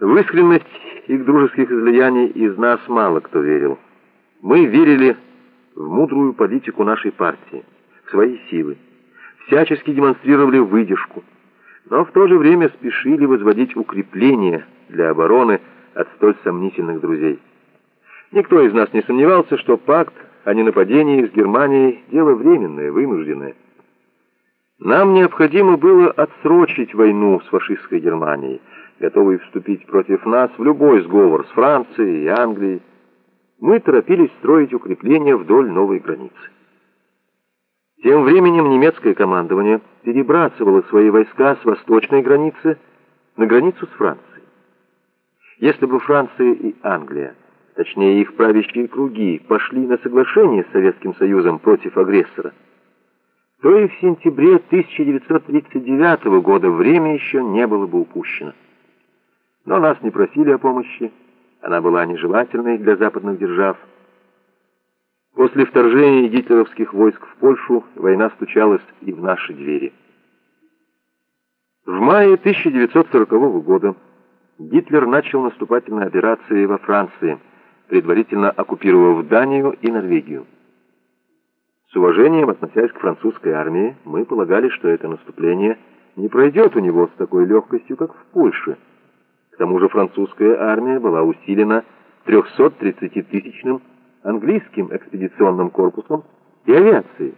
В искренность их дружеских излияний из нас мало кто верил. Мы верили в мудрую политику нашей партии, в свои силы, всячески демонстрировали выдержку, но в то же время спешили возводить укрепления для обороны от столь сомнительных друзей. Никто из нас не сомневался, что пакт о ненападении с Германией – дело временное, вынужденное. Нам необходимо было отсрочить войну с фашистской Германией, готовой вступить против нас в любой сговор с Францией и Англией. Мы торопились строить укрепления вдоль новой границы. Тем временем немецкое командование перебрасывало свои войска с восточной границы на границу с Францией. Если бы Франция и Англия, точнее их правящие круги, пошли на соглашение с Советским Союзом против агрессора, то и в сентябре 1939 года время еще не было бы упущено. Но нас не просили о помощи, она была нежелательной для западных держав. После вторжения гитлеровских войск в Польшу война стучалась и в наши двери. В мае 1940 года Гитлер начал наступательные операции во Франции, предварительно оккупировав Данию и Норвегию. С уважением относясь к французской армии, мы полагали, что это наступление не пройдет у него с такой легкостью, как в Польше. К тому же французская армия была усилена 330-тысячным английским экспедиционным корпусом и авиацией.